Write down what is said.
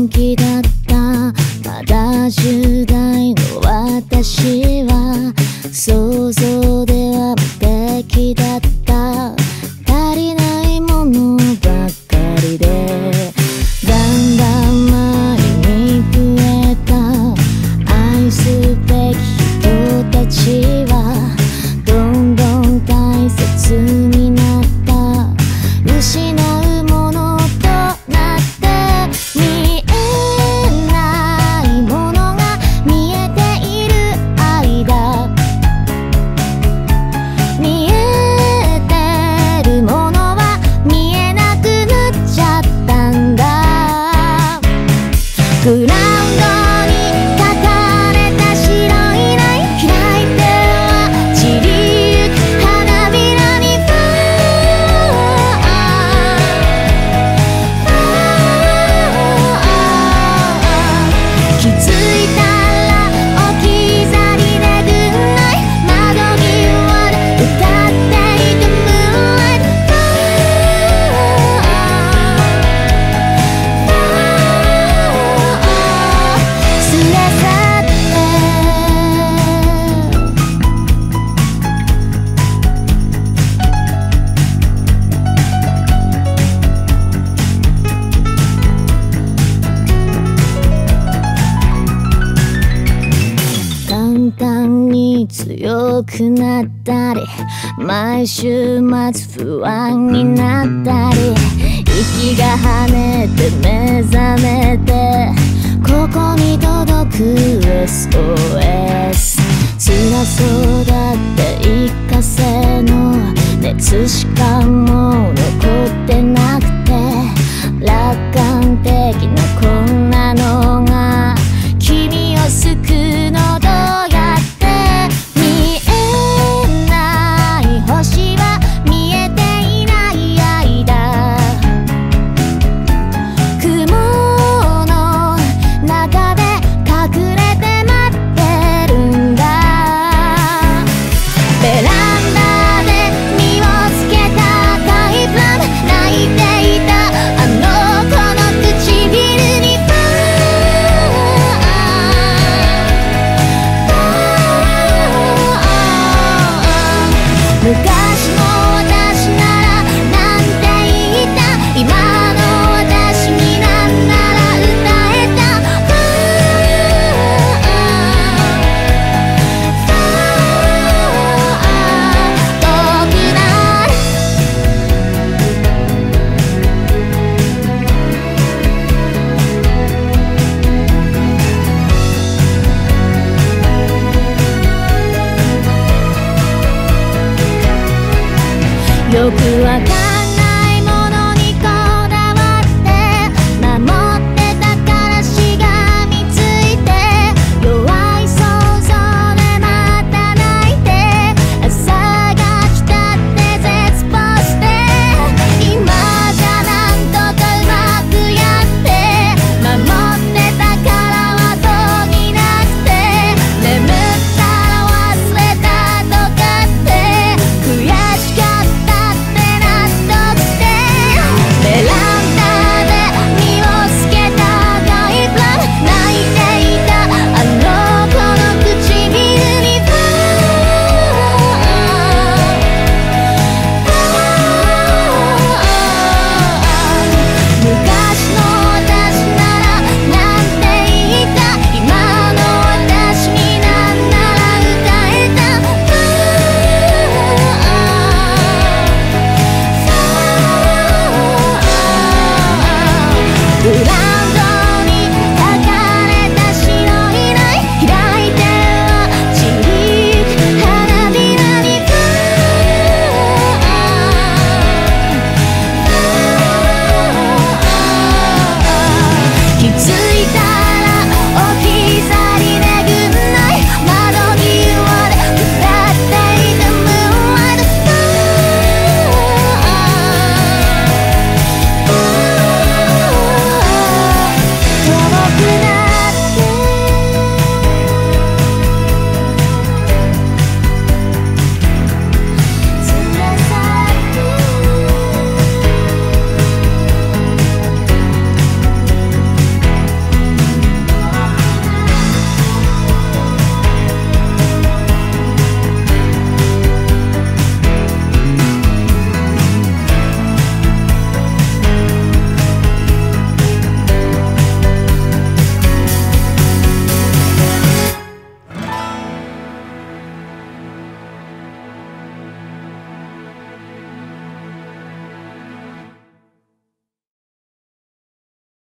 blanquita. 強くなったり毎週末不安になったり息が跳ねて目覚めてここに届く SOS 辛そうだって一過性の熱しかも僕は